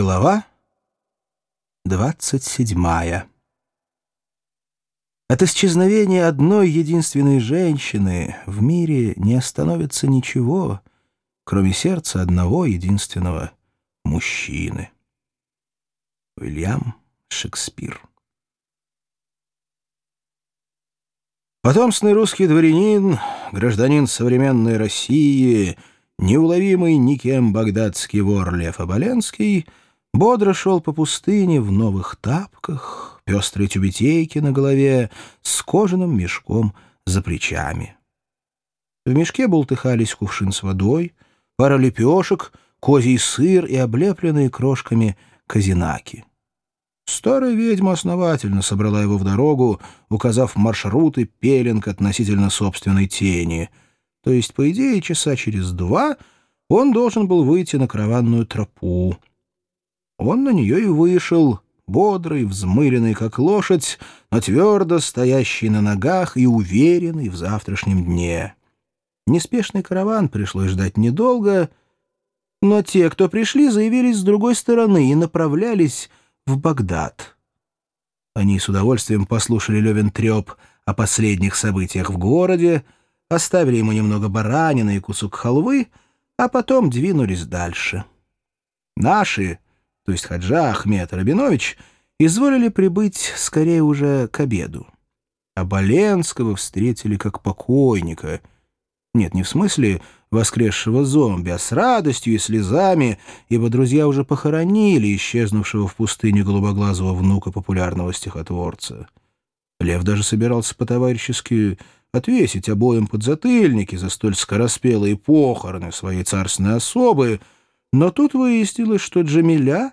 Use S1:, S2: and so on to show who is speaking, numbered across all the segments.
S1: Глава 27 От исчезновения одной единственной женщины в мире не остановится ничего, кроме сердца одного единственного мужчины. Уильям Шекспир Потомственный русский дворянин, гражданин современной России — Неуловимый никем багдадский вор Лев Оболенский бодро шел по пустыне в новых тапках, пестрой тюбетейке на голове, с кожаным мешком за плечами. В мешке бултыхались кувшин с водой, пара лепешек, козий сыр и облепленные крошками казинаки. Старая ведьма основательно собрала его в дорогу, указав маршрут и пеленг относительно собственной тени — то есть, по идее, часа через два он должен был выйти на караванную тропу. Он на нее и вышел, бодрый, взмыленный, как лошадь, но твердо стоящий на ногах и уверенный в завтрашнем дне. Неспешный караван пришлось ждать недолго, но те, кто пришли, заявились с другой стороны и направлялись в Багдад. Они с удовольствием послушали Левин Треп о последних событиях в городе, оставили ему немного баранины и кусок халвы, а потом двинулись дальше. Наши, то есть Хаджа Ахмед Рабинович, изволили прибыть скорее уже к обеду. А Боленского встретили как покойника. Нет, не в смысле воскресшего зомби, а с радостью и слезами, ибо друзья уже похоронили исчезнувшего в пустыне голубоглазого внука популярного стихотворца. Лев даже собирался по-товарищески отвесить обоим подзатыльники за столь скороспелые похороны своей царственной особы, но тут выяснилось, что Джамиля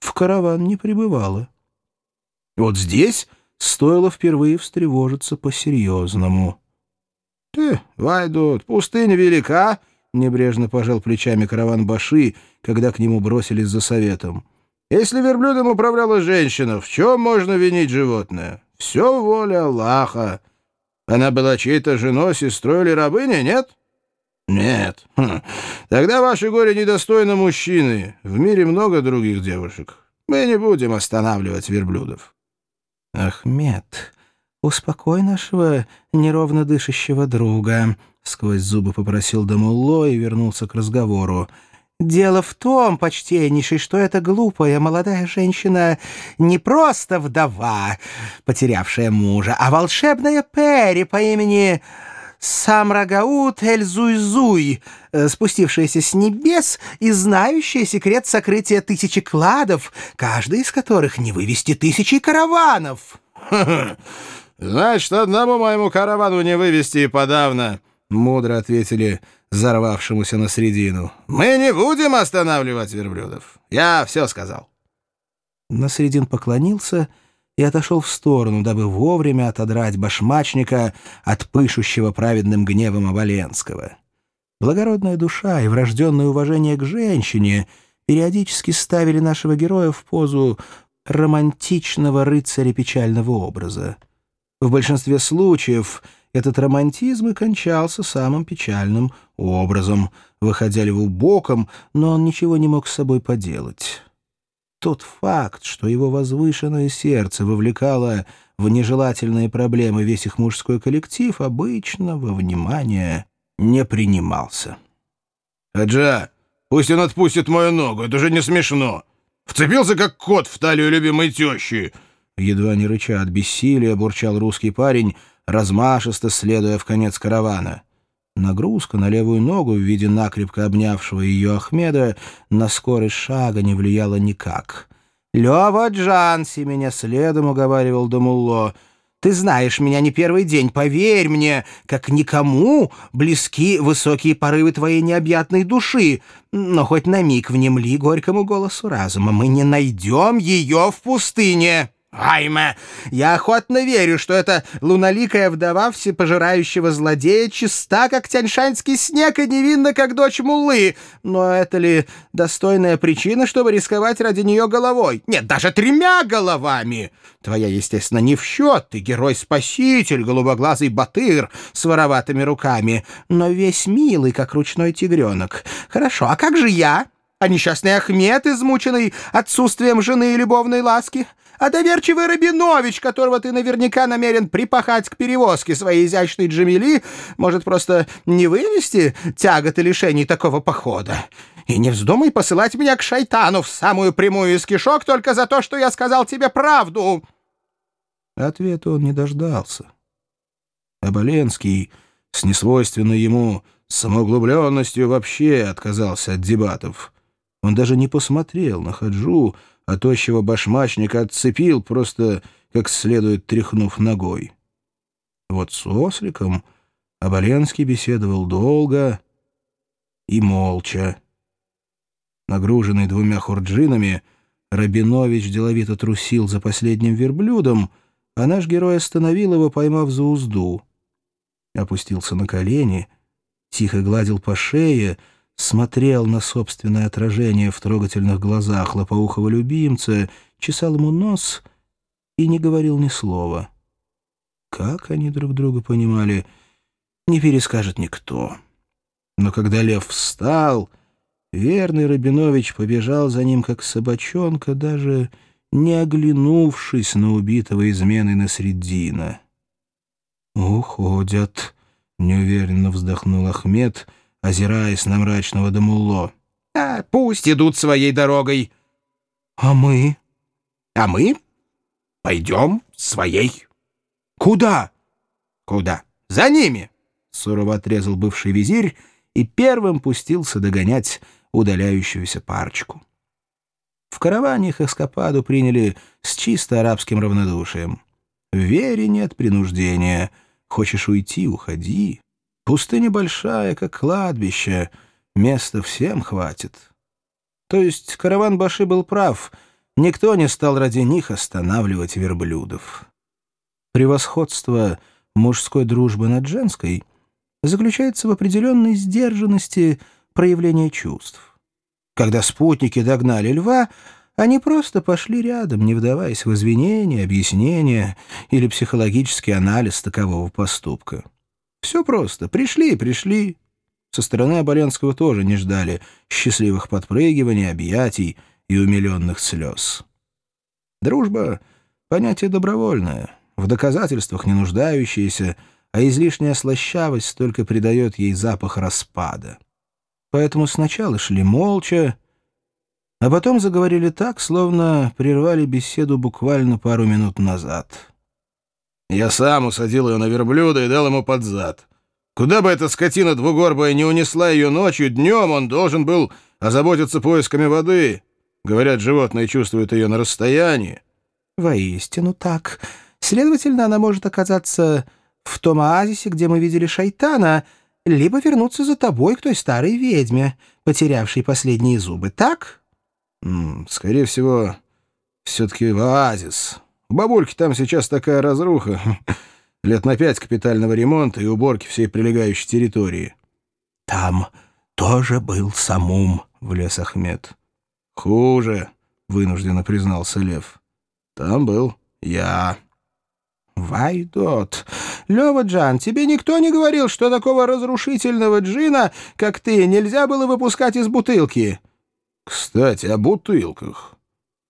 S1: в караван не прибывала. Вот здесь стоило впервые встревожиться по-серьезному. — Ты, Вайдут, пустыня велика, — небрежно пожал плечами караван Баши, когда к нему бросились за советом. — Если верблюдом управляла женщина, в чем можно винить животное? Все воля Аллаха. Она была чьей-то женой, сестрой или рабыней, нет? Нет. Хм. Тогда ваше горе недостойно мужчины. В мире много других девушек. Мы не будем останавливать верблюдов.
S2: Ахмед, успокой нашего неровно дышащего друга, — сквозь зубы попросил Дамулло и вернулся к разговору. Дело в том, почтеннейший, что эта глупая молодая женщина не просто вдова, потерявшая мужа, а волшебная Перри по имени Самрагаут Эль-Зуй-Зуй, э, спустившаяся с небес и знающая секрет сокрытия тысячи кладов, каждый из которых не вывести тысячи караванов.
S1: Значит, одному моему каравану не вывести и подавно, — мудро ответили взорвавшемуся на середину. «Мы не будем останавливать верблюдов. Я все сказал».
S2: Насредин поклонился и отошел в сторону, дабы вовремя отодрать башмачника от пышущего праведным гневом Оболенского. Благородная душа и врожденное уважение к женщине периодически ставили нашего героя в позу романтичного рыцаря печального образа. В большинстве случаев — этот романтизм и кончался самым печальным образом, выходя льву боком, но он ничего не мог с собой поделать. Тот факт, что его возвышенное сердце вовлекало в нежелательные проблемы весь их мужской коллектив, обычно во внимание не принимался.
S1: «Хаджа, пусть он отпустит мою ногу, это же не смешно. Вцепился, как кот в талию любимой тещи!» Едва не рыча от бессилия, бурчал русский парень, размашисто следуя в конец каравана. Нагрузка на левую ногу в виде накрепко обнявшего ее Ахмеда на скорость шага не влияла никак. «Лева Джанси меня следом уговаривал Дамулло. Ты знаешь меня не первый день, поверь мне, как никому близки высокие порывы твоей необъятной души, но хоть на миг внемли горькому голосу разума, мы не найдем ее в пустыне». Айме, я охотно верю, что эта луналикая вдова всепожирающего злодея чиста, как тяньшанский снег, и невинна, как дочь муллы. Но это ли достойная причина, чтобы рисковать ради нее головой? Нет, даже тремя головами! Твоя, естественно, не в счет, ты герой-спаситель, голубоглазый батыр с вороватыми руками, но весь милый, как ручной тигренок. Хорошо, а как же я?
S2: А несчастный Ахмед, измученный отсутствием жены и любовной ласки? А доверчивый Рабинович, которого ты наверняка намерен припахать к перевозке своей изящной Джамили, может просто не вынести тягот и лишений такого похода? И не вздумай посылать меня к шайтану в самую прямую из кишок только за то, что я сказал тебе правду!»
S1: Ответа он не дождался. Оболенский с несвойственной ему самоуглубленностью вообще отказался от дебатов. Он даже не посмотрел на Хаджу, а тощего башмачника отцепил, просто как следует тряхнув ногой. Вот с осликом Оболенский беседовал долго и молча. Нагруженный двумя хурджинами, Рабинович деловито трусил за последним верблюдом, а наш герой остановил его, поймав за узду. Опустился на колени, тихо гладил по шее, смотрел на собственное отражение в трогательных глазах лопоухого любимца, чесал ему нос и не говорил ни слова. Как они друг друга понимали, не перескажет никто. Но когда лев встал, верный Рабинович побежал за ним, как собачонка, даже не оглянувшись на убитого изменой Насреддина. «Уходят», — неуверенно вздохнул Ахмед, — озираясь на мрачного Дамулло.
S2: «А, пусть идут своей дорогой».
S1: «А мы?»
S2: «А мы пойдем своей».
S1: «Куда?»
S2: «Куда? За ними!»
S1: — сурово отрезал бывший визирь и первым пустился догонять удаляющуюся парочку. В караване их эскападу приняли с чисто арабским равнодушием. В вере нет принуждения. Хочешь уйти — уходи. Пустыня большая, как кладбище, места всем хватит. То есть караван Баши был прав, никто не стал ради них останавливать верблюдов. Превосходство мужской дружбы над женской заключается в определенной сдержанности проявления чувств. Когда спутники догнали льва, они просто пошли рядом, не вдаваясь в извинения, объяснения или психологический анализ такового поступка. Все просто. Пришли и пришли. Со стороны Оболенского тоже не ждали счастливых подпрыгиваний, объятий и умиленных слез. Дружба — понятие добровольное, в доказательствах не нуждающееся, а излишняя слащавость только придает ей запах распада. Поэтому сначала шли молча, а потом заговорили так, словно прервали беседу буквально пару минут назад.
S3: Я сам усадил ее на верблюда и дал ему под зад. Куда бы эта скотина двугорбая не унесла ее ночью, днем он должен был озаботиться поисками воды. Говорят, животные чувствуют ее на расстоянии.
S2: Воистину так. Следовательно, она может оказаться в том оазисе, где мы видели шайтана, либо вернуться за тобой к той старой ведьме, потерявшей последние зубы, так?
S3: Скорее всего, все-таки в оазис. У бабульки там сейчас такая разруха. Лет на пять капитального ремонта и уборки всей прилегающей территории.
S1: — Там тоже был самум, — влез Ахмед.
S3: — Хуже, — вынужденно признался Лев. — Там был я.
S2: — Вайдот! Лёва Джан, тебе никто не говорил, что такого разрушительного джина, как ты, нельзя было выпускать из бутылки?
S3: — Кстати, о бутылках.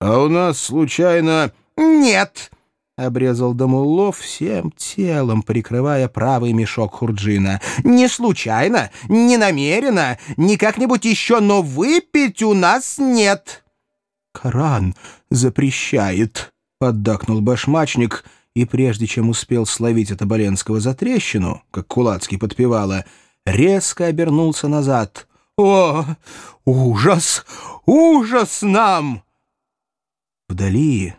S3: А у нас, случайно...
S2: «Нет!» — обрезал Дамулов всем телом, прикрывая правый мешок Хурджина. «Не случайно, не намеренно, не как-нибудь еще, но выпить у нас нет!»
S1: «Коран запрещает!» — поддакнул башмачник, и прежде чем успел словить от Оболенского за трещину, как Кулацкий подпевала, резко обернулся назад.
S2: «О, ужас! Ужас нам!»
S1: Вдали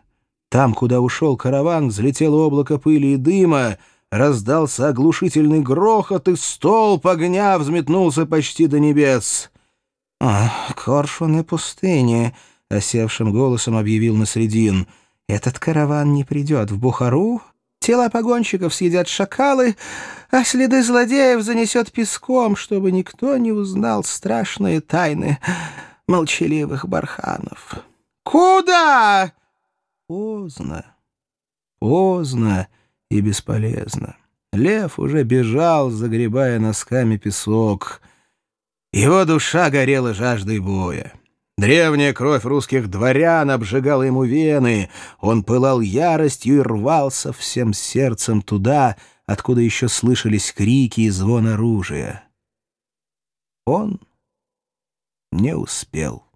S1: там, куда ушел караван, взлетело облако пыли и дыма, раздался оглушительный грохот, и столб огня взметнулся почти до небес.
S2: «Ах, коршуны пустыни!» — осевшим голосом объявил Насредин. «Этот караван не придет в Бухару, тела погонщиков съедят шакалы, а следы злодеев занесет песком, чтобы никто не узнал страшные тайны молчаливых барханов». «Куда?»
S1: Поздно, поздно и бесполезно. Лев уже бежал, загребая носками песок. Его душа горела жаждой боя. Древняя кровь русских дворян обжигала ему вены. Он пылал яростью и рвался всем сердцем туда, откуда еще слышались крики и звон оружия. Он не успел.